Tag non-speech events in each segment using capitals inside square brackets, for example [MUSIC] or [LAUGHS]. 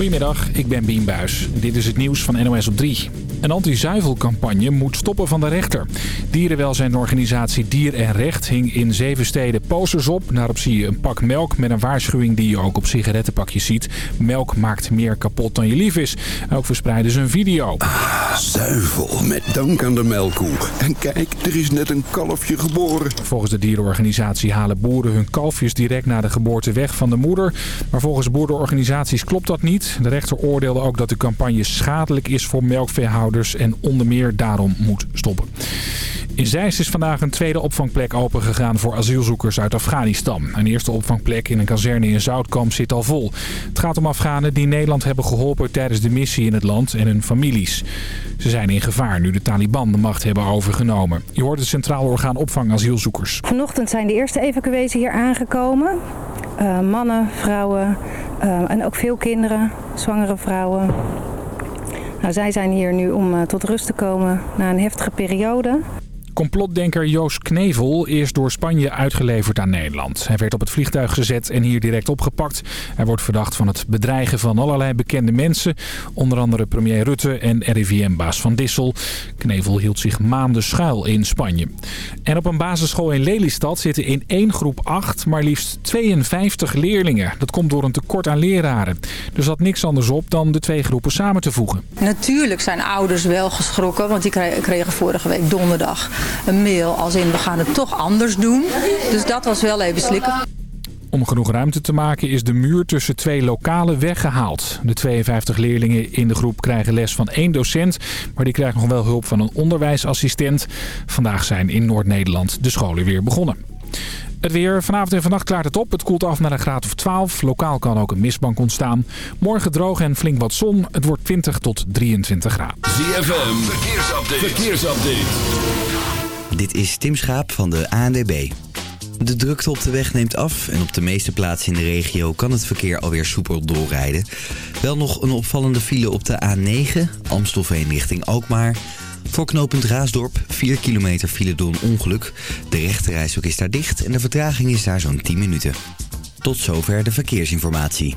Goedemiddag, ik ben Bien Buis. Dit is het nieuws van NOS op 3. Een anti-zuivelcampagne moet stoppen van de rechter. Dierenwelzijnorganisatie Dier en Recht hing in zeven steden posters op. Daarop zie je een pak melk met een waarschuwing die je ook op sigarettenpakjes ziet. Melk maakt meer kapot dan je lief is. Ook verspreiden ze een video. Ah, zuivel, met dank aan de melkkoe. En kijk, er is net een kalfje geboren. Volgens de dierenorganisatie halen boeren hun kalfjes direct na de geboorte weg van de moeder. Maar volgens boerenorganisaties klopt dat niet. De rechter oordeelde ook dat de campagne schadelijk is voor melkveehouders en onder meer daarom moet stoppen. In Zeist is vandaag een tweede opvangplek opengegaan voor asielzoekers uit Afghanistan. Een eerste opvangplek in een kazerne in Zoutkamp zit al vol. Het gaat om Afghanen die Nederland hebben geholpen tijdens de missie in het land en hun families. Ze zijn in gevaar nu de Taliban de macht hebben overgenomen. Je hoort het Centraal Orgaan Opvang Asielzoekers. Vanochtend zijn de eerste evacuees hier aangekomen. Uh, mannen, vrouwen uh, en ook veel kinderen, zwangere vrouwen. Nou, zij zijn hier nu om uh, tot rust te komen na een heftige periode. Complotdenker Joost Knevel is door Spanje uitgeleverd aan Nederland. Hij werd op het vliegtuig gezet en hier direct opgepakt. Hij wordt verdacht van het bedreigen van allerlei bekende mensen. Onder andere premier Rutte en RIVM-baas Van Dissel. Knevel hield zich maanden schuil in Spanje. En op een basisschool in Lelystad zitten in één groep 8 maar liefst 52 leerlingen. Dat komt door een tekort aan leraren. Er zat niks anders op dan de twee groepen samen te voegen. Natuurlijk zijn ouders wel geschrokken, want die kregen vorige week donderdag een mail als in we gaan het toch anders doen. Dus dat was wel even slikken. Om genoeg ruimte te maken is de muur tussen twee lokalen weggehaald. De 52 leerlingen in de groep krijgen les van één docent, maar die krijgt nog wel hulp van een onderwijsassistent. Vandaag zijn in Noord-Nederland de scholen weer begonnen. Het weer. Vanavond en vannacht klaart het op. Het koelt af naar een graad of 12. Lokaal kan ook een mistbank ontstaan. Morgen droog en flink wat zon. Het wordt 20 tot 23 graden. ZFM. Verkeersupdate. Verkeersupdate. Dit is Tim Schaap van de ANDB. De drukte op de weg neemt af en op de meeste plaatsen in de regio kan het verkeer alweer soepel doorrijden. Wel nog een opvallende file op de A9, Amstelveen richting Alkmaar. Voor knooppunt Raasdorp 4 kilometer file door een ongeluk. De rechterrijstok is daar dicht en de vertraging is daar zo'n 10 minuten. Tot zover de verkeersinformatie.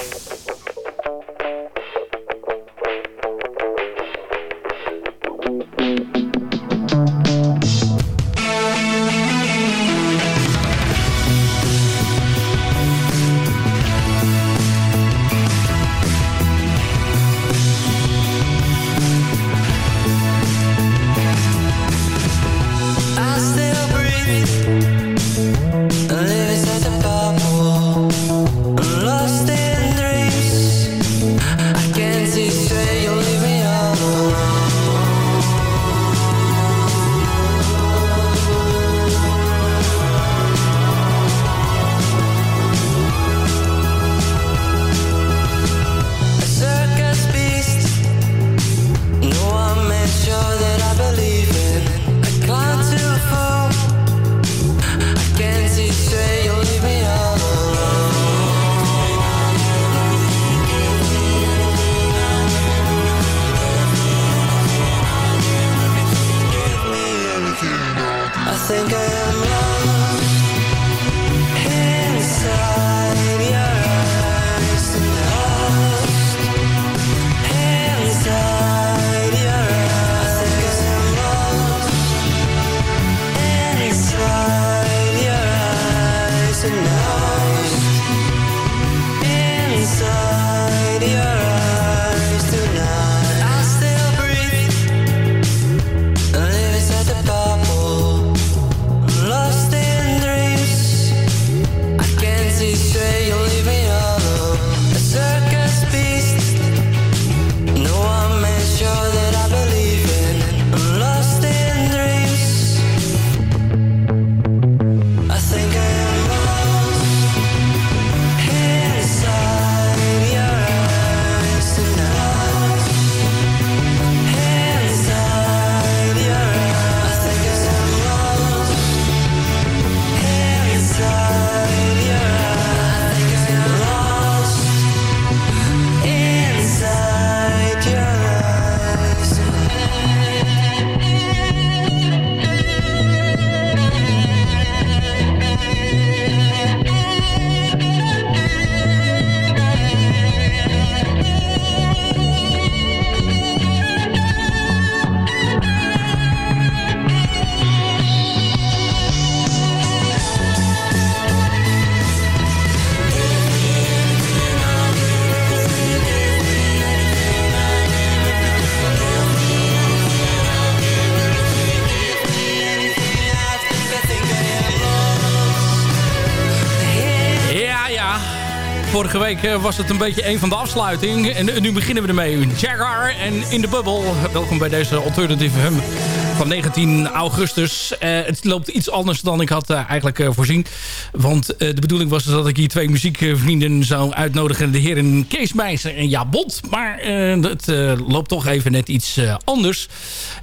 Week eh, was het een beetje een van de afsluiting. En nu beginnen we ermee. Jaguar en In the Bubble. Welkom bij deze Alternative Hum van 19 augustus. Eh, het loopt iets anders dan ik had eh, eigenlijk voorzien. Want eh, de bedoeling was dat ik hier twee muziekvrienden zou uitnodigen. De heren Kees Meijzer en Ja Bond. Maar eh, het eh, loopt toch even net iets eh, anders.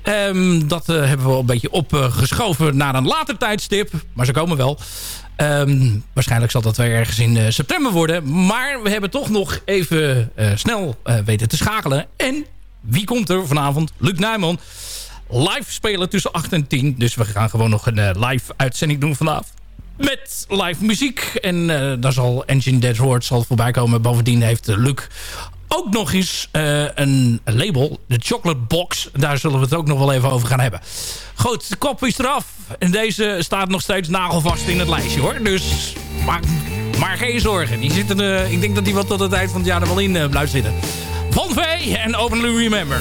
Ehm, dat eh, hebben we wel een beetje opgeschoven naar een later tijdstip. Maar ze komen wel. Ehm, waarschijnlijk zal dat weer ergens in eh, september worden. Maar we hebben toch nog even eh, snel eh, weten te schakelen. En wie komt er vanavond? Luc Nijman. Live spelen tussen 8 en 10. Dus we gaan gewoon nog een eh, live uitzending doen vanavond. Met live muziek. En eh, daar zal Engine Dead Word zal voorbij komen. Bovendien heeft Luc ook nog eens eh, een label. De Chocolate Box. Daar zullen we het ook nog wel even over gaan hebben. Goed, de kop is eraf. En deze staat nog steeds nagelvast in het lijstje hoor. Dus maak maar geen zorgen. Die zitten, eh, ik denk dat die wat tot het eind van het jaar er wel in blijft zitten. Van V en Openly Remember.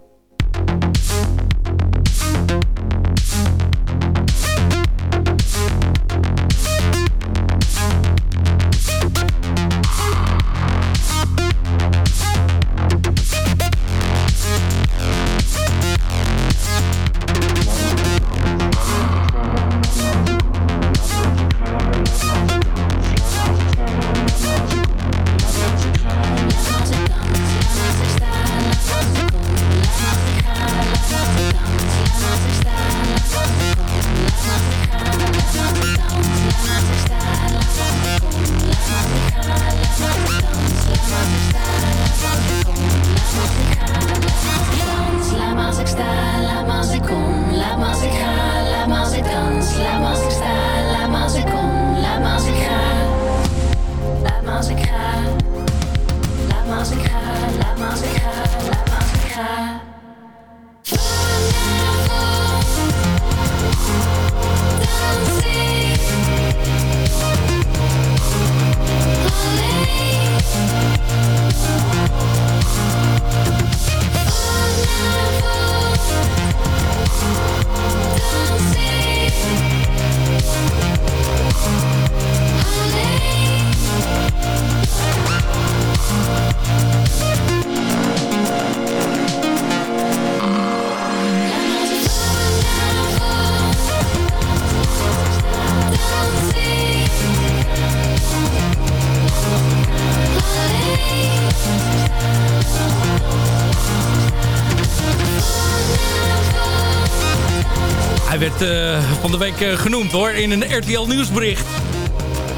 Van de week eh, genoemd hoor, in een RTL nieuwsbericht.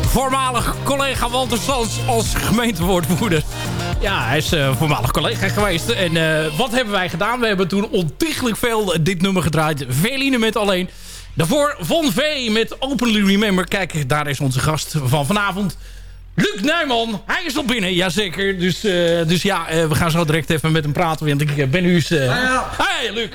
Voormalig collega Walter Sans als gemeentewoordvoerder. Ja, hij is eh, voormalig collega geweest. En eh, wat hebben wij gedaan? We hebben toen ontiegelijk veel dit nummer gedraaid. Veline met alleen. Daarvoor Von V met Openly Remember. Kijk, daar is onze gast van vanavond. Luc Nijman, hij is al binnen, jazeker. Dus, dus ja, we gaan zo direct even met hem praten. Want ik ben nu eens... eh, Hey, Luc.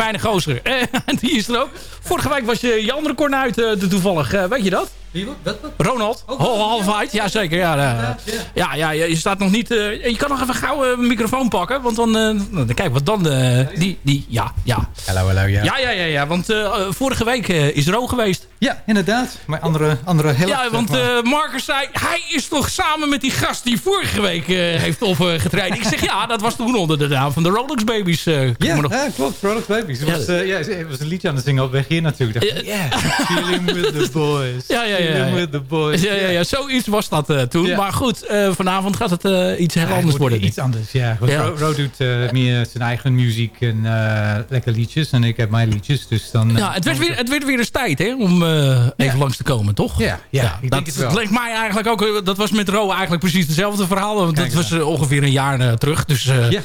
Fijne gozer. Eh, [LAUGHS] die is er ook. Vorige week was je je andere kornuit uh, toevallig. Eh, weet je dat? Wie? Wat? wat? Ronald. Oh, half uit. Ja, zeker. Ja, eh, ja, ja, je staat nog niet... eh, je kan nog even gauw een microfoon pakken. Want dan... eh, nou, kijk, wat dan... eh, die, die, ja, ja. Hallo, hallo, ja. Ja, ja, ja, ja. Want eh, eh, vorige week eh, is Ro geweest. Ja, inderdaad. Maar andere, andere helft. Ja, want eh, Marcus zei... Hij is toch samen met die gast die vorige week eh, heeft opgetreden. Ik zeg ja, dat was toen onder de naam van de Rolex Babies. eh, ja, nog- ja, klopt. Product Babies. Ze Ja. was, eh, ja, was een liedje aan het zingen op weg hier natuurlijk. Dacht, yeah, feeling with the boys. Ja, ja, ja, ja. Feeling with the boys. Ja, ja, ja, zoiets was dat eh, toen. Maar goed, eh, vanavond gaat het eh, iets heel anders worden. Iets anders, ja. Ro, Ro doet meer zijn eigen muziek en lekker liedjes. En ik heb mijn liedjes, dus dan... Ja, het werd, weer, het werd weer eens tijd hè, om even langs te komen, toch? Ja, ja, ik dat, denk het leek mij eigenlijk ook... Dat was met Ro eigenlijk precies hetzelfde verhaal. Want dat was eh, ongeveer een jaar terug. Dus, Ja.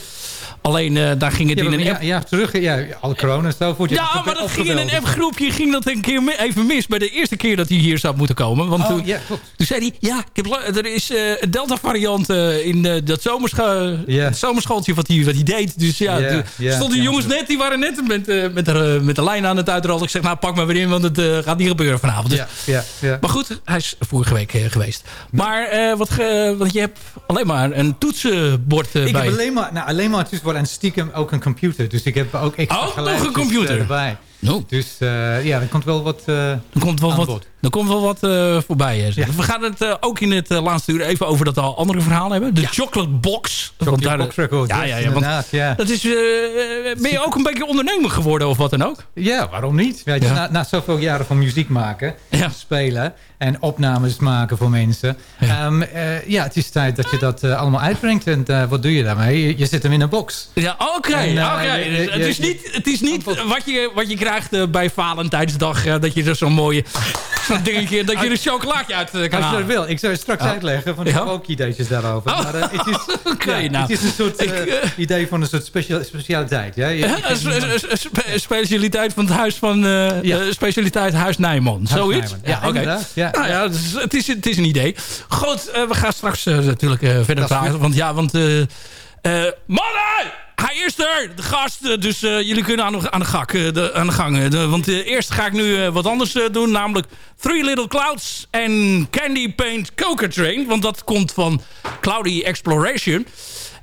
Alleen eh, daar ging het Ja, in een ja, app... ja, terug. Ja, alle corona en zo. Ja, maar dat ging in een appgroepje ging dat een keer even mis. Bij de eerste keer dat hij hier zou moeten komen. Want Oh, toen, ja, klopt. toen zei hij... Ja, ik heb, er is eh, een Delta variant eh, in dat zomerscho Ja. het zomerschooltje wat hij, wat hij deed. Dus ja, Ja, ja, stonden de ja, jongens ja. net. Die waren net met, met, de, met de lijn aan het uitrollen. Ik zeg, nou pak maar weer in. Want het gaat niet gebeuren vanavond. Dus, Ja, ja, ja. Maar goed, hij is vorige week geweest. Maar wat, want je hebt alleen maar een toetsenbord eh, Ik bij heb alleen maar, nou, alleen maar een toetsenbord en stiekem ook een computer. Dus ik heb ook extra Ook nog een computer? eh, erbij. Oh. Dus eh, ja, er komt wel wat eh Er komt wel wat. Er komt wel wat eh, voorbij. hè. Ja. We gaan het eh, ook in het eh, laatste uur even over dat al andere verhaal hebben. De Chocolate Box. Chocolate Box Record, Ja, ja, ja. Want ja. dat is, ben je ook een beetje ondernemer geworden of wat dan ook? Ja, waarom niet? Weet je, Ja. Na, na zoveel jaren van muziek maken, Ja. spelen en opnames maken voor mensen. Ja. Ja, ja het is tijd dat je dat allemaal uitbrengt. En wat doe je daarmee? Je, je zet hem in een box. Ja, oké. Dus je- het is niet, het is niet wat, je, wat je krijgt bij Valentijnsdag. dat je er zo'n mooie zo'n dingetje, dat je een chocolaatje uit eh, kan Als je dat wil, ik zou je straks Ja. uitleggen. Van ik Ja? heb ook ideetjes daarover. Oh, Maar, eh, het is, [LAUGHS] ja, nou. het is een soort eh, Ik, idee van een soort specia- specialiteit. Ja? Je- spe- specialiteit van het huis van specialiteit Huis Nijman. Zoiets? Ja, oké. ja. Nou ja, het is, het, is, het is een idee. Goed, we gaan straks natuurlijk verder Dat praten. Want ja, want... eh mannen! Hij is er, de gast. eh, Dus eh, jullie kunnen aan de, aan de, gak, de, aan de gang. want eerst ga ik nu wat anders doen. Namelijk Three Little Clouds en Candy Paint Coca Train. Want dat komt van Cloudy Exploration.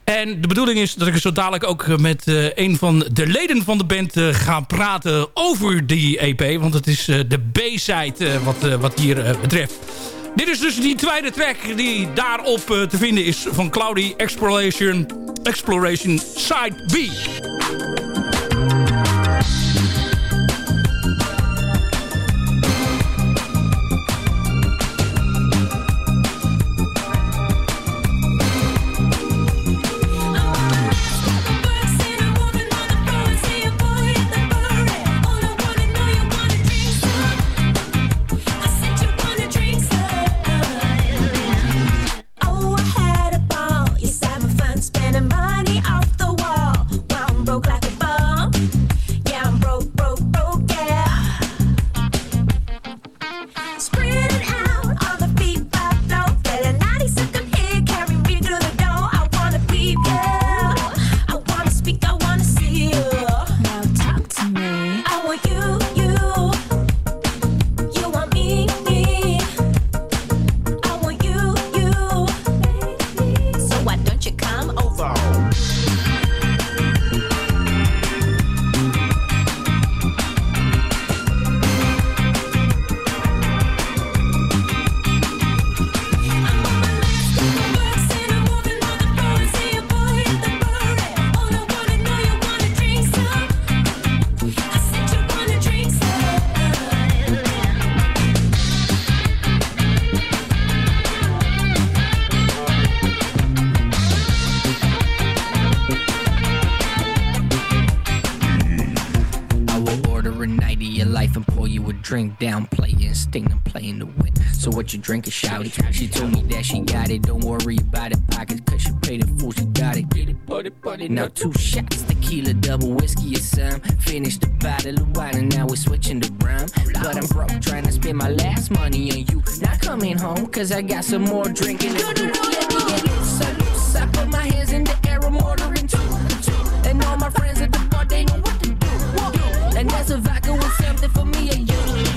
En de bedoeling is dat ik zo dadelijk ook met een van de leden van de band eh, ga praten over die EP. Want het is de B-side wat, wat hier betreft. Dit is dus die tweede track die daarop eh, te vinden is van Cloudy Exploration, Exploration Side B. you a drink down, play instinct and playing the win. So what you drink is shout it. She told me that she got it. Don't worry about it, pockets, cause she paid in full. She got it. Get it, put it, put it. Now two shots, tequila, double whiskey or some. Finish the bottle of wine and now we're switching to rum. But I'm broke, trying to spend my last money on you. Not coming home, cause I got some more drinking to do. Loose, loose. I put my hands in the air, I'm ordering two. And all my friends at the bar, they know what to do. And that's a vodka with something for me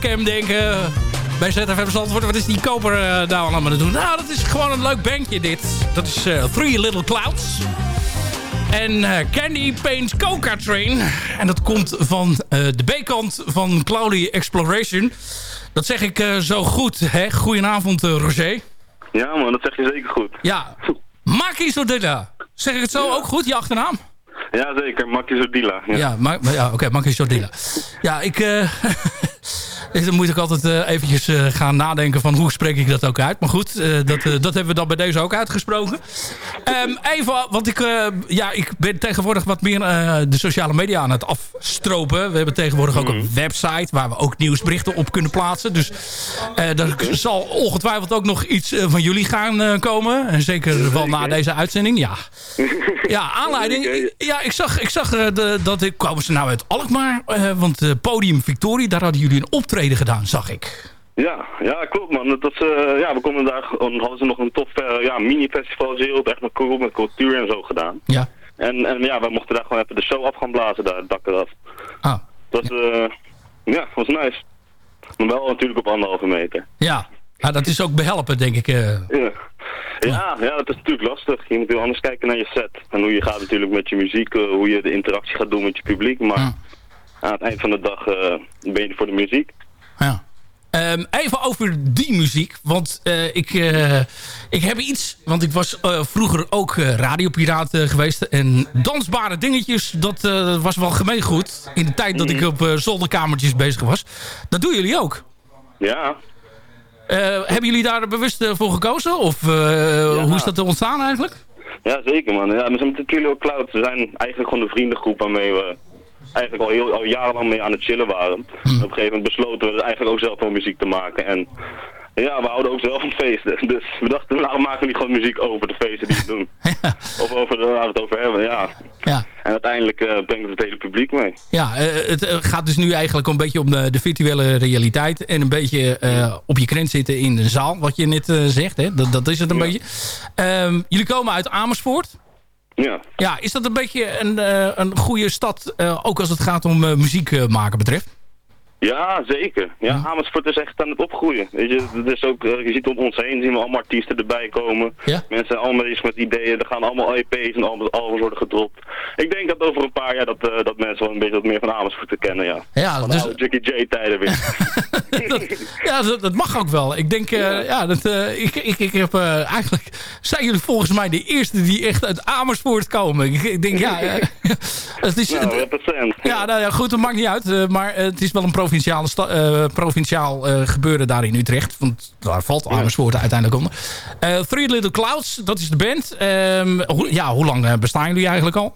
webcam denken... Bij ZFM Zandvoort, wat is die koper uh, nou allemaal aan het doen? Nou, dat is gewoon een leuk bandje dit. Dat is uh, Three Little Clouds. En uh, Candy Paint Coca Train. En dat komt van de B-kant van Cloudy Exploration. Dat zeg ik zo goed, hè? Goedenavond, Roger. Ja man, dat zeg je zeker goed. Ja, Maki Sodilla. Zeg ik het zo ja. ook goed, je achternaam? Ja, zeker. Maki Sodilla. Ja, ja, ma ja oké, okay, Maki Sodilla. Ja, ik... [LAUGHS] Dus dan moet ik altijd uh, eventjes uh, gaan nadenken van hoe spreek ik dat ook uit. Maar goed, uh, dat, dat hebben we dan bij deze ook uitgesproken. Um, even, want ik, ja, ik ben tegenwoordig wat meer de sociale media aan het afstropen. We hebben tegenwoordig ook een website waar we ook nieuwsberichten op kunnen plaatsen. Dus er zal ongetwijfeld ook nog iets van jullie gaan komen. En zeker wel na deze uitzending. Ja, [LAUGHS] ja aanleiding. Ja, ik zag, ik zag de, dat ik kwamen ze nou uit Alkmaar. want Podium Victorie, daar hadden jullie een optreden gedaan, zag ik. Ja, ja, klopt man. Dat uh, ja, we konden daar, dan hadden ze nog een tof uh, ja, mini-festival heel echt met cool, met cultuur en zo gedaan. Ja. En, en ja, we mochten daar gewoon even de show af gaan blazen, daar, het dak eraf. Ah. Dat uh, ja, was nice. Maar wel natuurlijk op anderhalve meter. Ja, ja dat is ook behelpen, denk ik. Ja. Ja, ja, dat is natuurlijk lastig. Je moet heel anders kijken naar je set. En hoe je gaat natuurlijk met je muziek, hoe je de interactie gaat doen met je publiek. Maar ja aan het eind van de dag uh, ben je voor de muziek. Ja. Um, even over die muziek. Want uh, ik, uh, ik heb iets... Want ik was vroeger ook radiopiraat geweest. En dansbare dingetjes, dat was wel gemeengoed. In de tijd dat ik op zolderkamertjes bezig was. Dat doen jullie ook. Ja. Hebben jullie daar bewust voor gekozen? Of ja. hoe is dat ontstaan eigenlijk? Ja, zeker man. Ja, we zijn met de Cloud. We zijn eigenlijk gewoon de vriendengroep waarmee we eigenlijk al, heel, al jarenlang mee aan het chillen waren. Hm. Op een gegeven moment besloten we eigenlijk ook zelf wel muziek te maken. En ja, we houden ook zelf van feesten. Dus we dachten, nou maken we niet gewoon muziek over de feesten die we doen. [LAUGHS] Of over waar we het over hebben, ja. ja. En uiteindelijk uh, brengt het hele publiek mee. Ja, uh, het gaat dus nu eigenlijk een beetje om de, de virtuele realiteit. En een beetje uh, op je krent zitten in de zaal, wat je net zegt. Hè? Dat, dat is het een ja. beetje. Um, jullie komen uit Amersfoort. Ja. ja, is dat een beetje een, een goede stad, ook als het gaat om muziek maken betreft? Ja, zeker. Ja, ja, Amersfoort is echt aan het opgroeien. Weet je, het is ook, je ziet om ons heen, zien we allemaal artiesten erbij komen. Ja? Mensen zijn allemaal bezig met ideeën, er gaan allemaal EP's en albums worden gedropt. Ik denk dat over een paar jaar dat, uh, dat mensen wel een beetje wat meer van Amersfoort te kennen, ja. Ja, van dus... oude Jackie J tijden weer. [LAUGHS] dat, ja, dat, dat, mag ook wel. Ik denk, uh, ja, ja dat, uh, ik, ik, ik heb eigenlijk, zijn jullie volgens mij de eerste die echt uit Amersfoort komen. Ik, ik denk, ja, [LAUGHS] het is... Nou, ja, nou ja, goed, dat maakt niet uit, maar het is wel een provinciale uh, provinciaal uh, gebeuren daar in Utrecht. Want daar valt Amersfoort ja. uiteindelijk onder. Uh, Three Little Clouds, dat is de band. Um, ho ja, hoe lang bestaan jullie eigenlijk al?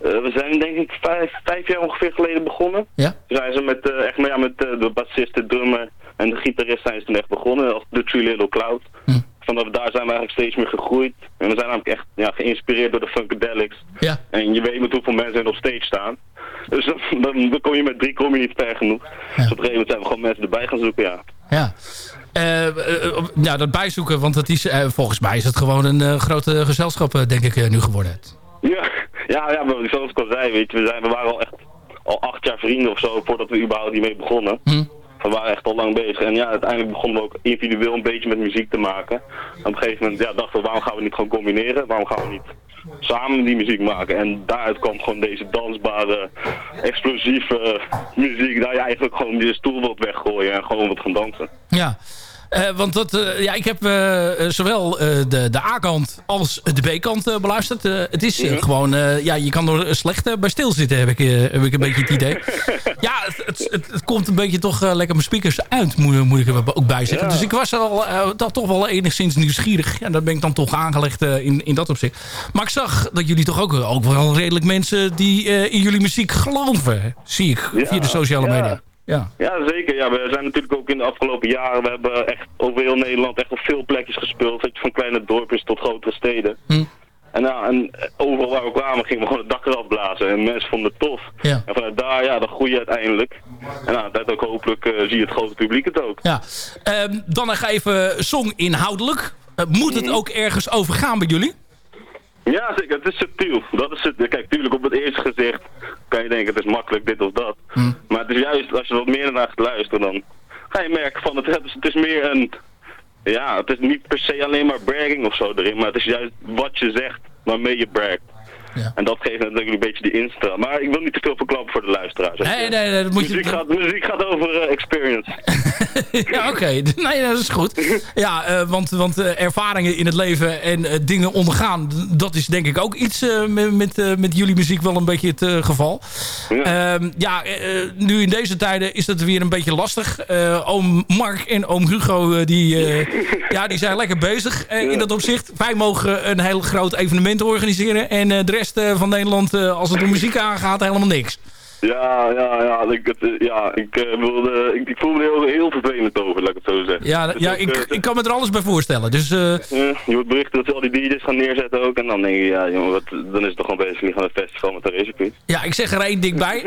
we zijn denk ik vijf, vijf, jaar ongeveer geleden begonnen. Ja? Toen zijn ze met, echt maar ja, met de bassist, de drummer en de gitarist zijn ze toen echt begonnen. Als de Three Little Clouds. Hm. Vanaf daar zijn we eigenlijk steeds meer gegroeid. En we zijn namelijk echt ja, geïnspireerd door de Funkadelics. Ja. En je weet met hoeveel mensen er op stage staan. Dus [LAUGHS] dan, dan, kom je met drie kom je niet ver genoeg. Ja. Dus op een gegeven moment zijn we gewoon mensen erbij gaan zoeken, ja. Ja. Uh, uh, nou, dat bijzoeken, want het is, uh, volgens mij is het gewoon een grote gezelschap, denk ik, nu geworden. Ja, ja, ja maar zoals ik al zei, weet je, we, zijn, we waren al echt al acht jaar vrienden of zo, voordat we überhaupt hiermee begonnen. Hm. We waren echt al lang bezig. En ja, uiteindelijk begonnen we ook individueel een beetje met muziek te maken. En op een gegeven moment ja, dachten we, waarom gaan we niet gewoon combineren? Waarom gaan we niet samen die muziek maken? En daaruit kwam gewoon deze dansbare, explosieve muziek. Daar je eigenlijk gewoon die stoel wilt weggooien en gewoon wat gaan dansen. Ja. Uh, want dat, uh, ja, ik heb uh, zowel de, de A-kant als de B-kant beluisterd. het is gewoon, ja, je kan er slecht bij stilzitten, heb ik, heb ik een beetje het idee. [LAUGHS] ja, het, het, het, het, komt een beetje toch lekker mijn speakers uit, moet, moet ik er ook bij zeggen. Ja. Dus ik was er al dat toch wel enigszins nieuwsgierig. Ja, dat ben ik dan toch aangelegd in, in dat opzicht. Maar ik zag dat jullie toch ook, ook wel redelijk mensen die in jullie muziek geloven, zie ik, via de sociale media. Ja. ja, zeker. Ja, we zijn natuurlijk ook in de afgelopen jaren, we hebben echt over heel Nederland echt op veel plekjes gespeeld. Je, van kleine dorpjes tot grotere steden. Hm. En, nou, en overal waar we kwamen gingen we gewoon het dak eraf blazen. En mensen vonden het tof. Ja. En vanuit daar, ja, dan groei je uiteindelijk. En nou, dat ook hopelijk uh, zie je het grote publiek het ook. Ja. Um, dan nog even song inhoudelijk. Uh, moet het ook ergens over gaan bij jullie? Ja, zeker. Het is subtiel. Dat is het. Kijk, tuurlijk op het eerste gezicht kan je denken het is makkelijk dit of dat. Maar het is juist als je wat meer naar gaat luisteren dan ga je merken van het, het, is, het is meer een... Ja, het is niet per se alleen maar bragging of zo erin, maar het is juist wat je zegt waarmee je bragt. En dat geeft natuurlijk een beetje die instra. Maar ik wil niet te veel verklappen voor de luisteraars. Nee, nee, nee, dat moet muziek je... Gaat, muziek gaat over eh, experience. [LAUGHS] ja, oké. [LAUGHS] Nee, dat is goed. Ja, eh, want, want eh, ervaringen in het leven en dingen ondergaan... dat is denk ik ook iets met, met, met jullie muziek wel een beetje het geval. Ja, ja eh, nu in deze tijden is dat weer een beetje lastig. Oom Mark en oom Hugo die, [LAUGHS] ja, die zijn lekker bezig in dat opzicht. Wij mogen een heel groot evenement organiseren... en de rest eh, van Nederland, eh, als het om muziek aangaat, helemaal niks. Ja, ja, ja. Ik, het, eh, ja, ik, eh, wilde, ik, ik voel me er heel, heel vervelend over, laat ik het zo zeggen. Ja, Dus ja ook, ik, eh, ik kan me er alles bij voorstellen. Dus... je wordt berichten dat ze al die DJ's gaan neerzetten ook. En dan denk je, ja jongen, wat, dan is het toch gewoon bezig niet gaan het festival met de racecircuit. Ja, ik zeg er één ding bij.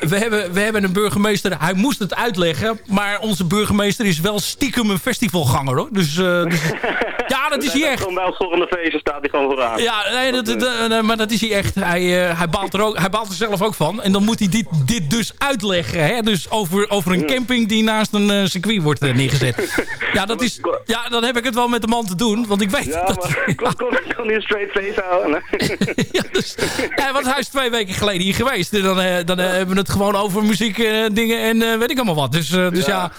We, hebben, we hebben een burgemeester, hij moest het uitleggen. Maar onze burgemeester is wel stiekem een festivalganger hoor. Dus, dus- [LAUGHS] ja, dat is hij echt. Gewoon bij ons volgende feestje staat hij gewoon vooraan. Ja, nee, dat, maar dat is hij echt. Hij, hij, baalt er ook, hij baalt er zelf ook van. En dan moet hij dit, dit dus uitleggen. Hè? Dus over, over een camping die naast een eh, circuit wordt eh, neergezet. Ja, dat is, ja, dan heb ik het wel met de man te doen. Want ik weet Ja, dat... maar ik kon, kon, kon niet een straight face houden. [LAUGHS] Ja, want hij is twee weken geleden hier geweest. En dan, eh, dan hebben we het gewoon over muziek dingen en weet ik allemaal wat. Dus, dus ja. Ja.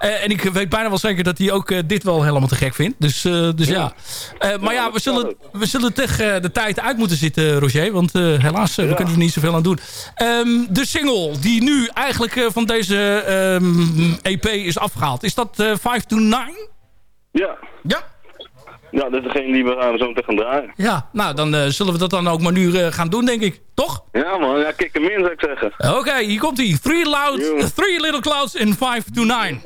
Eh, en ik weet bijna wel zeker dat hij ook eh, dit wel helemaal te gek vindt. Dus, eh, dus ja. Eh, maar ja, we zullen, we zullen tegen de tijd uit moeten zitten, Roger. Want eh, helaas, we kunnen er niet zoveel aan doen. Ehm, de single die nu eigenlijk eh, van deze ehm, EP is afgehaald. Is dat eh 5 to 9? Ja. Ja? Ja, dat is degene die we zo meteen gaan draaien. Ja, nou dan eh, zullen we dat dan ook maar nu eh, gaan doen, denk ik. Toch? Ja man, ja, kijk hem in zou ik zeggen. Oké, hier komt hij. Three, loud, three Little Clouds in 5 to 9.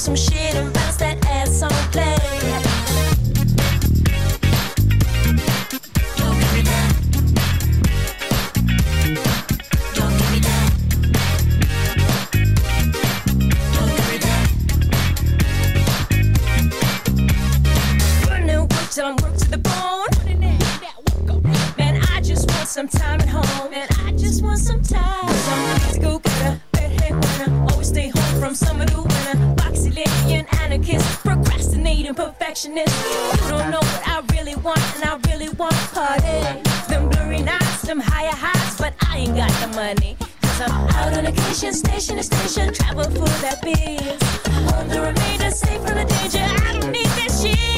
Some shit and bounce that ass on play. Till I'm worked to the bone. Man, I just want some time at home. Man, I just want some time. To go better, redhead winner. Always stay home from summer to procrastinating perfectionist. You don't know what I really want, and I really want party. Them blurry nights, them higher highs, but I ain't got the money. Cause I'm out on occasion, station to station, travel for that biz. Home to remain safe from the danger. I don't need that shit.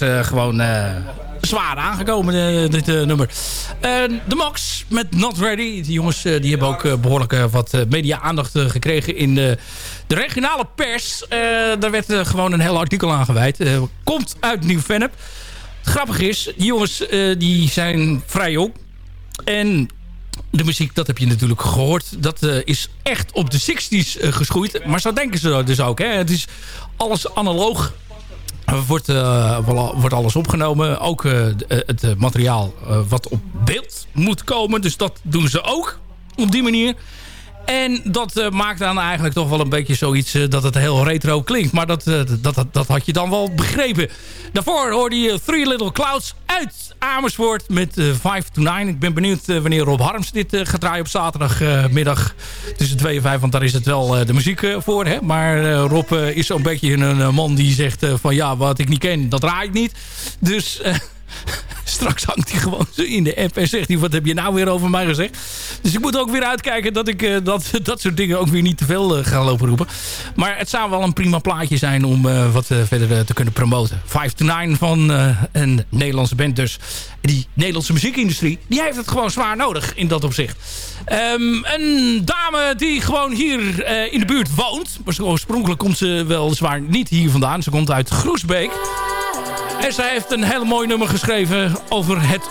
Is gewoon zwaar aangekomen, dit nummer. de Max met Not Ready. Die jongens die hebben ook behoorlijk wat media-aandacht gekregen in de, de regionale pers. daar werd gewoon een heel artikel aan gewijd. komt uit Nieuw-Vennep. Grappig is, die jongens die zijn vrij jong. En de muziek, dat heb je natuurlijk gehoord. Dat is echt op de 60s uh, geschoeid. Maar zo denken ze dus ook. Hè? Het is alles analoog. Wordt, uh, wordt alles opgenomen. Ook het materiaal wat op beeld moet komen. Dus dat doen ze ook op die manier. En dat uh, maakt dan eigenlijk toch wel een beetje zoiets uh, dat het heel retro klinkt. Maar dat, uh, dat, dat, dat, had je dan wel begrepen. Daarvoor hoorde je Three Little Clouds uit Amersfoort met 5 to 9. Ik ben benieuwd wanneer Rob Harms dit gaat draaien op zaterdagmiddag tussen 2 en 5. Want daar is het wel de muziek voor. Hè? Maar Rob is zo'n beetje een man die zegt van ja, wat ik niet ken, dat draai ik niet. Dus... [LAUGHS] Straks hangt hij gewoon in de app en zegt hij... wat heb je nou weer over mij gezegd? Dus ik moet ook weer uitkijken dat ik uh, dat, [LAUGHS] dat soort dingen ook weer niet te veel uh, ga lopen roepen. Maar het zou wel een prima plaatje zijn om uh, wat verder te kunnen promoten. 5 to 9 van een Nederlandse band dus. Die Nederlandse muziekindustrie, die heeft het gewoon zwaar nodig in dat opzicht. Um, een dame die gewoon hier in de buurt woont. Maar oorspronkelijk komt ze wel zwaar niet hier vandaan. Ze komt uit Groesbeek. En zij heeft een heel mooi nummer geschreven over het,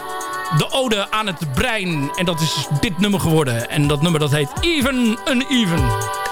de ode aan het brein. En dat is dit nummer geworden. En dat nummer dat heet Even Uneven. instead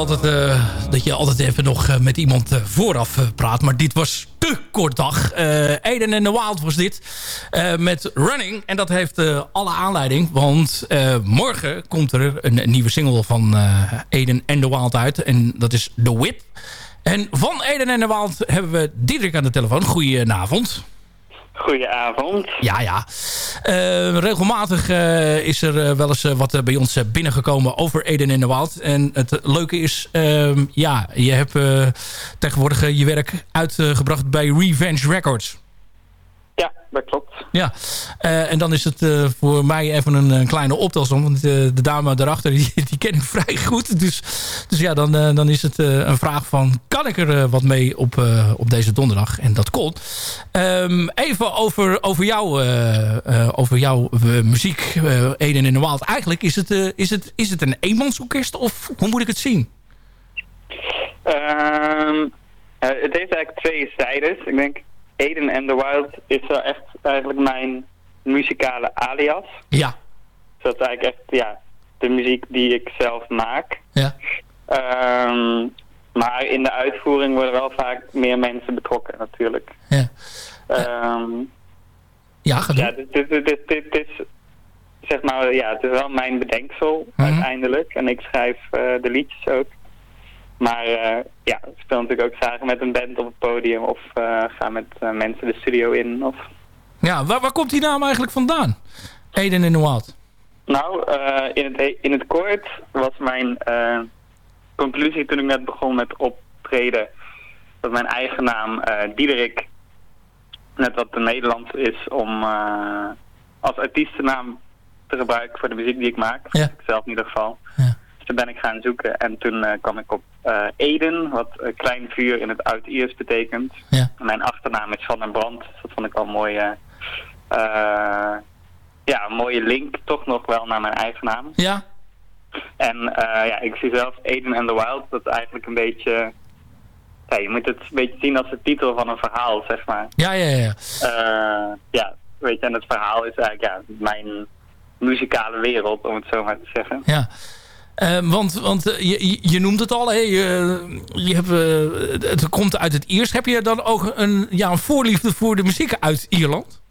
het altijd eh, dat je altijd even nog eh, met iemand eh, vooraf praat. Maar dit was te kort dag. Eden and the Wild was dit. met Running. En dat heeft alle aanleiding. Want morgen komt er een, nieuwe single van Eden and the Wild uit. En dat is The Whip. En van Eden and the Wild hebben we Diederik aan de telefoon. Goedenavond. Goedenavond. Ja, ja. Eh, regelmatig eh, is er eh, wel eens wat bij ons binnengekomen over Eden in de Wild. En het leuke is, ehm, ja, je hebt tegenwoordig je werk uitgebracht bij Revenge Records. Ja, dat klopt. Ja, Eh, en dan is het eh, voor mij even een, een kleine optelsom. Want eh, de dame daarachter, [LAUGHS] die, die ken ik vrij goed. Dus, dus ja, dan, dan is het een vraag van... kan ik er wat mee op, op deze donderdag? En dat kon. Ehm, even over, over, jou, over jouw muziek, Eden in de Wild. Eigenlijk is het, is, het, is het een eenmansorkest of hoe moet ik het zien? Ehm, eh, het heeft eigenlijk twee zijdes. Ik denk, Eden and the Wild is wel echt eigenlijk mijn muzikale alias. Ja. Dus dat is eigenlijk echt, ja, de muziek die ik zelf maak. Ja. Ehm, maar in de uitvoering worden wel vaak meer mensen betrokken natuurlijk. Ja. Ehm, ja, ja, dit, dit, dit, dit, dit is, zeg maar, ja, het is wel mijn bedenksel Mhm. uiteindelijk. En ik schrijf eh, de liedjes ook. Maar eh, ja, ik speel natuurlijk ook graag met een band op het podium of eh, ga met eh, mensen de studio in. Of... Ja, waar, waar komt die naam eigenlijk vandaan? Eden in the Wild. Nou, in, het, in het kort was mijn conclusie toen ik net begon met optreden dat mijn eigen naam eh Diederik net wat te Nederlands is om eh, als artiestennaam te gebruiken voor de muziek die ik maak. Ja. Ik zelf in ieder geval. Dus toen ben ik gaan zoeken en toen eh, kwam ik op eh, Eden, wat eh, klein vuur in het Oud-Iers betekent. Ja. En Mijn achternaam is Van den Brand, dus dat vond ik wel een mooie, eh, ja, een mooie link toch nog wel naar mijn eigen naam. Ja. En ja, ik zie zelf Eden and the Wild, dat is eigenlijk een beetje... Ja, je moet het een beetje zien als de titel van een verhaal, zeg maar. Ja, ja, ja. Ja, weet je, en het verhaal is eigenlijk ja, mijn muzikale wereld, om het zo maar te zeggen. Ja. Eh, want want eh, je, je- noemt het al, hè? Je, je hebt, eh, het komt uit het Iers. Heb je dan ook een, ja, een voorliefde voor de muziek uit Ierland?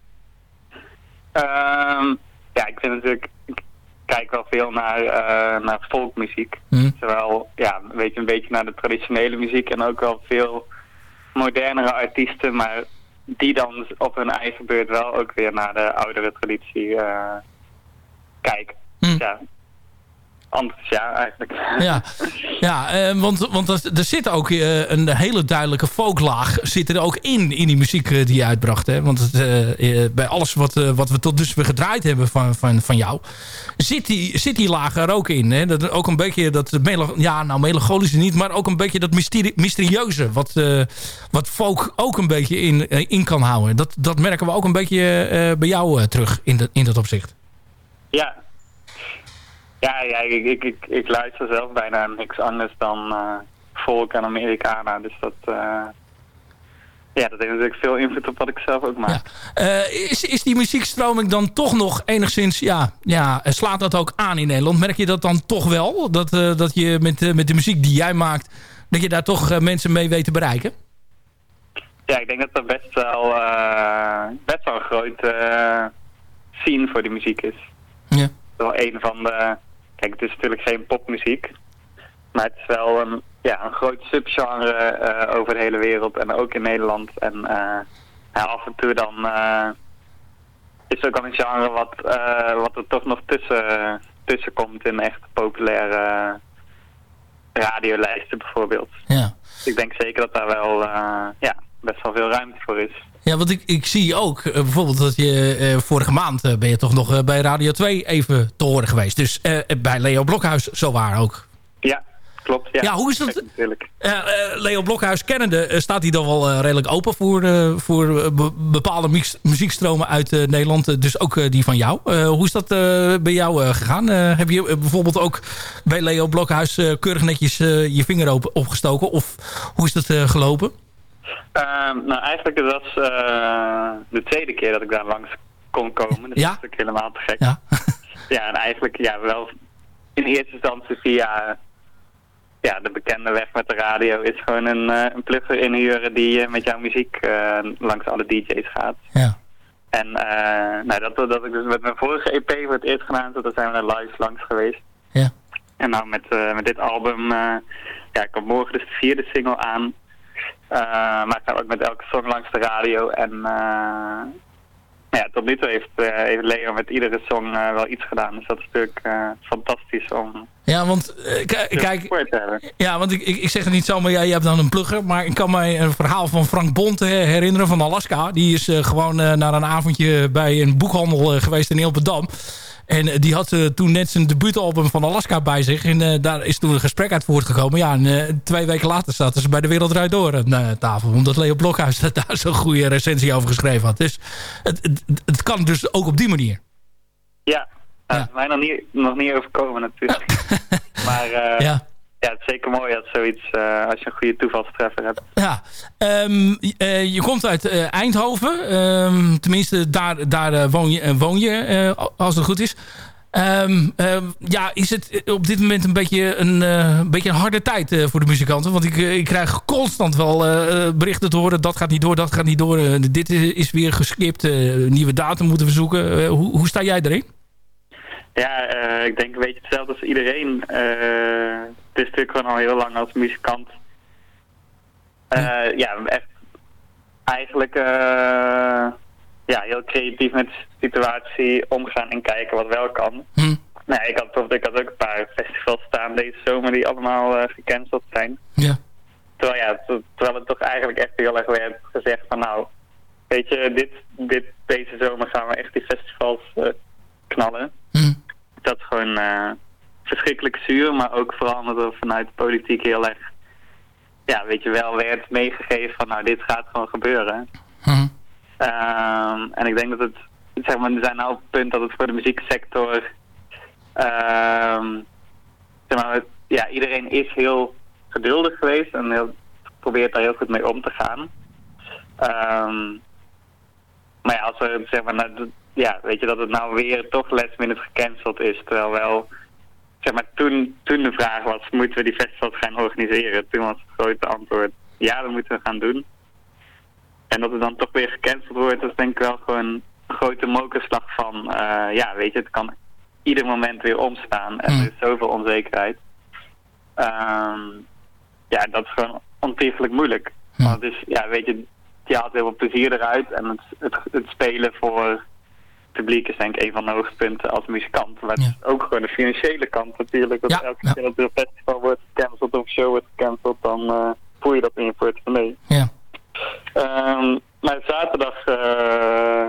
Ehm, ja, ik vind natuurlijk, ik kijk wel veel naar, eh, naar folkmuziek. Zowel, ja, weet je, een beetje naar de traditionele muziek en ook wel veel modernere artiesten, maar die dan op hun eigen beurt wel ook weer naar de oudere traditie kijken. Hm. Ja, anders ja, eigenlijk. Ja, ja eh, want, want er, zit ook eh, een hele duidelijke folklaag zit er ook in, in die muziek eh, die je uitbracht. Hè? Want bij alles wat, wat we tot dusver gedraaid hebben van, van, van jou, zit die, zit die laag er ook in. Hè? Dat, ook een beetje dat, ja, nou melancholische niet, maar ook een beetje dat mysterie, mysterieuze, wat, wat folk ook een beetje in, in kan houden. Dat, dat merken we ook een beetje bij jou terug in, de, in dat opzicht. Ja. Ja, ja ik, ik, ik, ik luister zelf bijna niks anders dan eh volk en Americana. Dus dat, eh, ja, dat heeft natuurlijk veel invloed op wat ik zelf ook maak. Eh, is, is die muziekstroming dan toch nog enigszins... Ja, ja, slaat dat ook aan in Nederland? Merk je dat dan toch wel? Dat, dat je met, met de muziek die jij maakt... dat je daar toch mensen mee weet te bereiken? Ja, ik denk dat er best wel, best wel een grote eh, scene voor die muziek is. Ja. Wel een van de... Kijk, het is natuurlijk geen popmuziek. Maar het is wel een, ja, een groot subgenre eh, over de hele wereld. En ook in Nederland. En eh, ja, af en toe dan... eh, is het ook al een genre wat, eh, wat er toch nog tussen, tussen komt in echt populaire radiolijsten bijvoorbeeld. Ja. Dus ik denk zeker dat daar wel ja, best wel veel ruimte voor is. Ja, want ik, ik zie ook eh, bijvoorbeeld dat je eh, vorige maand... eh, ben je toch nog bij Radio 2 even te horen geweest. Dus bij Leo Blokhuis zo waar ook. Ja, klopt. Ja, Ja, hoe is dat? Leo Blokhuis kennende, staat hij dan wel redelijk open voor, voor be- bepaalde mix- muziekstromen uit Nederland. dus ook die van jou. Hoe is dat bij jou gegaan? Heb je bijvoorbeeld ook bij Leo Blokhuis keurig netjes je vinger op, opgestoken? Of hoe is dat gelopen? Ehm, nou, eigenlijk was eh, de tweede keer dat ik daar langs kon komen. Ja? dat is natuurlijk helemaal te gek. Ja. [LAUGHS] Ja, en eigenlijk ja, wel in eerste instantie via ja, de bekende weg met de radio is gewoon een, eh, een plugger inhuren die eh, met jouw muziek langs alle DJ's gaat. Ja. En nou, dat, dat heb ik dus met mijn vorige EP voor het eerst gedaan, toen zijn we live langs geweest. Ja. En nou met, met dit album, ja, komt morgen dus de vierde single aan. Eh, maar ik ga ook met elke song langs de radio. En eh, ja, tot nu toe heeft, eh, heeft Leo met iedere song wel iets gedaan. Dus dat is natuurlijk fantastisch om Ja, want kijk. Ja, want ik, ik, ik zeg het niet zo, maar jij, hebt dan een plugger. Maar ik kan mij een verhaal van Frank Bont eh, herinneren van Alaska. Die is gewoon naar een avondje bij een boekhandel geweest in Ilpendam. En eh, die had eh, toen net zijn debuutalbum van Alaska bij zich. En eh, daar is toen een gesprek uit voortgekomen. Ja, en twee weken later zaten ze bij de Wereld Draait Door aan tafel. Omdat Leo Blokhuis [LAUGHS] daar zo'n goede recensie over geschreven had. Dus het, het, het kan dus ook op die manier. Ja, mij nog niet, nog niet overkomen natuurlijk. [LAUGHS] maar Ja. Ja. het is zeker mooi als zoiets, eh, als je een goede toevalstreffer hebt. Ja, ehm, eh, je komt uit eh, Eindhoven. Ehm, tenminste, daar, daar woon je, woon je als het goed is. Ehm, ja, is het op dit moment een beetje een, een, beetje een harde tijd voor de muzikanten? Want ik, ik krijg constant wel berichten te horen. Dat gaat niet door, dat gaat niet door. dit is, is weer geskipt. nieuwe datum moeten we zoeken. Hoe, hoe sta jij erin? Ja, ik denk een beetje hetzelfde als iedereen. Het is natuurlijk gewoon al heel lang als muzikant. Eh, ja, echt eigenlijk eh, ja, heel creatief met de situatie omgaan en kijken wat wel kan. Nou, ja, ik had bijvoorbeeld ik had ook een paar festivals staan deze zomer die allemaal eh, gecanceld zijn. Ja. Terwijl, ja, ter- terwijl het toch eigenlijk echt heel erg werd gezegd van nou, weet je, dit, dit, deze zomer gaan we echt die festivals knallen. Dat is gewoon verschrikkelijk zuur, maar ook vooral omdat er vanuit de politiek heel erg, ja, weet je wel, werd meegegeven van nou, dit gaat gewoon gebeuren. Ehm, en ik denk dat het, zeg maar, we zijn nou op het punt dat het voor de muzieksector, ehm, zeg maar, het- ja, iedereen is heel geduldig geweest en heel, probeert daar heel goed mee om te gaan. Ehm, maar ja, als we zeg maar, nou, ja, weet je dat het nou weer toch last minute gecanceld is, terwijl wel, zeg maar, toen, toen de vraag was, moeten we die festivals gaan organiseren? Toen was het grote antwoord, ja, dat moeten we gaan doen. En dat het dan toch weer gecanceld wordt, dat is denk ik wel gewoon een grote mokerslag van, eh, ja, weet je, het kan ieder moment weer omstaan en er is zoveel onzekerheid. Ehm, ja, dat is gewoon ontiegelijk moeilijk. Want het is, ja, weet je, je haalt heel veel plezier eruit en het, het, het spelen voor publiek is denk ik een van de hoogtepunten als muzikant. Maar het is ook gewoon de financiële kant natuurlijk. Dat elke keer dat er een festival wordt gecanceld of een show wordt gecanceld, dan eh, voel je dat in je portemonnee. Ja. Ehm, maar zaterdag eh,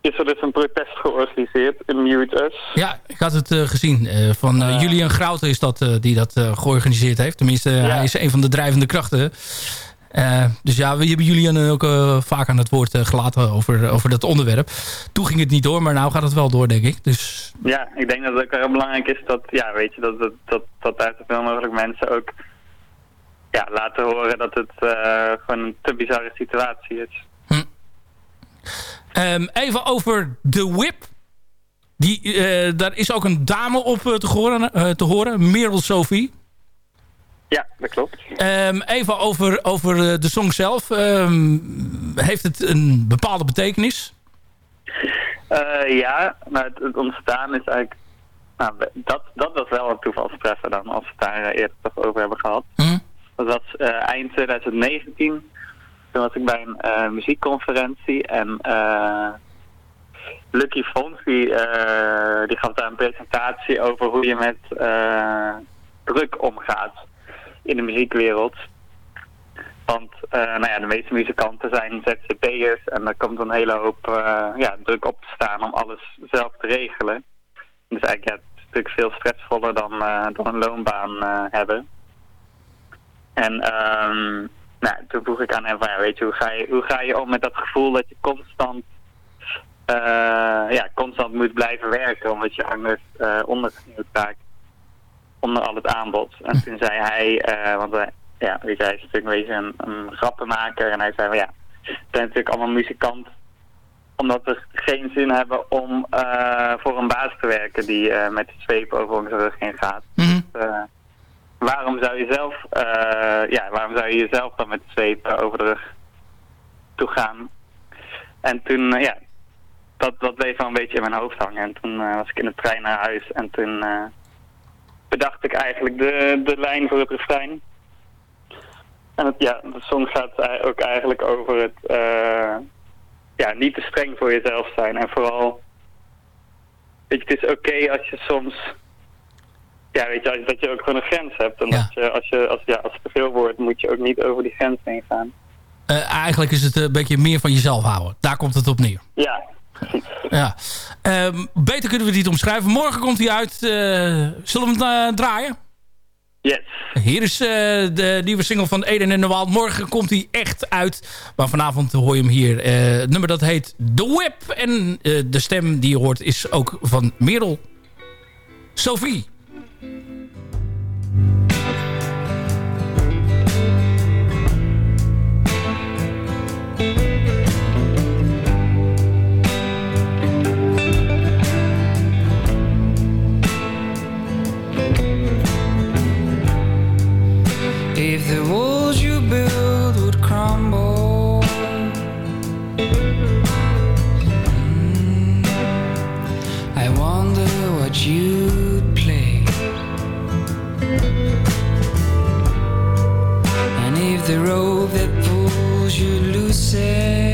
is er dus een protest georganiseerd in Mute Us. Ja, ik had het eh, gezien. van Julian Grouten is dat die dat georganiseerd heeft. Tenminste, hij is een van de drijvende krachten. Eh, dus ja, we hebben Julian ook eh, vaak aan het woord eh, gelaten over, over dat onderwerp. Toen ging het niet door, maar nou gaat het wel door, denk ik. Dus Ja, ik denk dat het ook heel belangrijk is dat, ja, weet je, dat, dat, dat, dat uit zoveel mogelijk mensen ook ja, laten horen dat het eh, gewoon een te bizarre situatie is. Ehm, even over de whip. Die, eh, daar is ook een dame op eh, te, horen, eh, te horen, Merel Sophie. Ja, dat klopt. Ehm, even over, over eh, de song zelf. Ehm, heeft het een bepaalde betekenis? Eh, ja, nou, het, het ontstaan is eigenlijk... Nou, dat, dat was wel een toevalstreffer dan, als we het daar eh, eerder toch over hebben gehad. Dat was eind 2019. Toen was ik bij een muziekconferentie en Lucky Fons die, die gaf daar een presentatie over hoe je met druk omgaat in de muziekwereld. Want eh, nou ja, de meeste muzikanten zijn ZZP'ers en er komt een hele hoop eh, ja, druk op te staan om alles zelf te regelen. Dus eigenlijk ja, het natuurlijk veel stressvoller dan, dan een loonbaan hebben. En ehm, nou, toen vroeg ik aan hem van, ja, weet je, hoe ga je, hoe ga je om met dat gevoel dat je constant, ja, constant moet blijven werken, omdat je anders uh, raakt onder al het aanbod. En toen zei hij, eh, want hij, ja, weet je, hij is natuurlijk een beetje een, een grappenmaker en hij zei van ja, we zijn natuurlijk allemaal muzikant omdat we geen zin hebben om uh, voor een baas te werken die uh, met de zweep over onze rug heen gaat. Dus, uh, waarom zou je zelf, eh, ja, waarom zou je jezelf dan met de zweep eh, over de rug toe gaan? En toen, eh, ja, dat, dat bleef wel een beetje in mijn hoofd hangen. En toen eh, was ik in de trein naar huis en toen eh, bedacht ik eigenlijk de, de lijn voor het refrein. En het, ja, de song gaat ook eigenlijk over het eh, ja, niet te streng voor jezelf zijn. En vooral, weet je, het is oké als je soms, ja, weet je, dat je ook gewoon een grens hebt. En dat je, als, je, als, ja, als het te veel wordt, moet je ook niet over die grens heen gaan. Eh, eigenlijk is het een beetje meer van jezelf houden. Daar komt het op neer. Ja, Ja. Ehm, beter kunnen we het niet omschrijven. Morgen komt hij uit. eh, zullen we hem eh, draaien? Yes. Hier is eh, de nieuwe single van Eden en de Wild. Morgen komt hij echt uit. Maar vanavond hoor je hem hier. Het nummer dat heet The Whip. En de stem die je hoort is ook van Merel. Sophie. The walls you build would crumble, mm, I wonder what you'd play. And if the rope that pulls you loosens,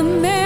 the man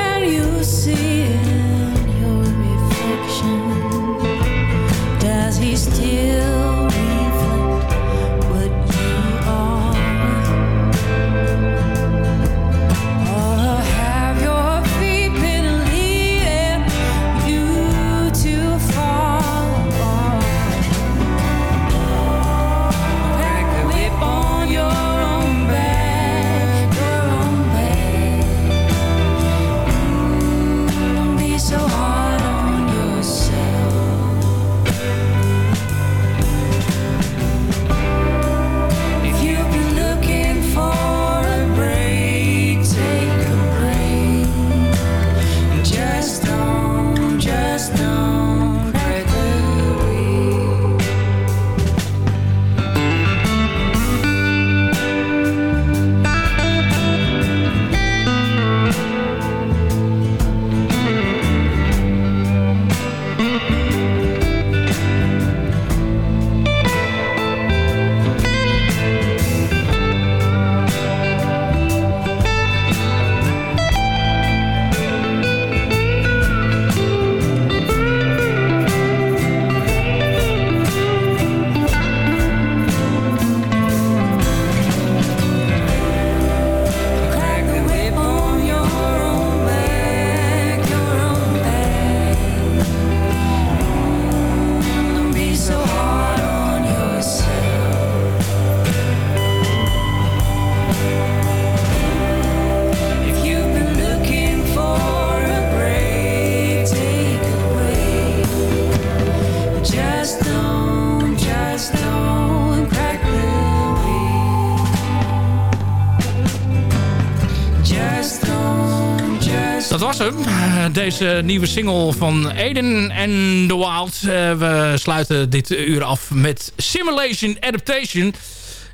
was hem. Eh, Deze nieuwe single van Eden en The Wild. Eh, we sluiten dit uur af met Simulation Adaptation. Het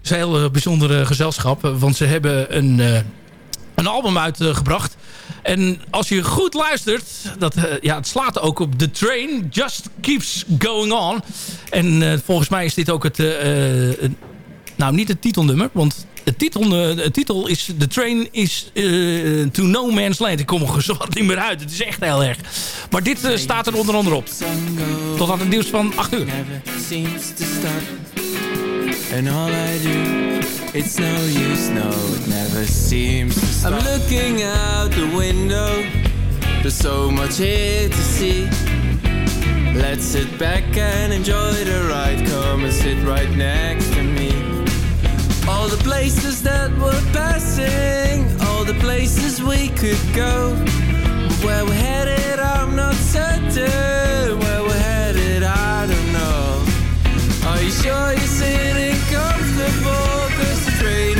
is een heel eh, bijzonder eh, gezelschap. Want ze hebben een, een album uitgebracht. En als je goed luistert, dat, ja, het slaat ook op The Train Just Keeps Going On. En volgens mij is dit ook het... nou, niet het titelnummer, want de titel, eh, de titel is... The Train is eh, to No Man's Land. Ik kom er zo niet meer uit. Het is echt heel erg. Maar dit eh, staat er onder andere op. Tot aan het nieuws van 8 uur. And all I do, it's no use, no, it never seems to stop I'm looking out the window There's so much here to see Let's sit back and enjoy the ride Come and sit right next to me All the places that we're passing All the places we could go. But where we're headed, I'm not certain. Where we're headed, I don't know. Are you sure you're sitting comfortable? Cause the train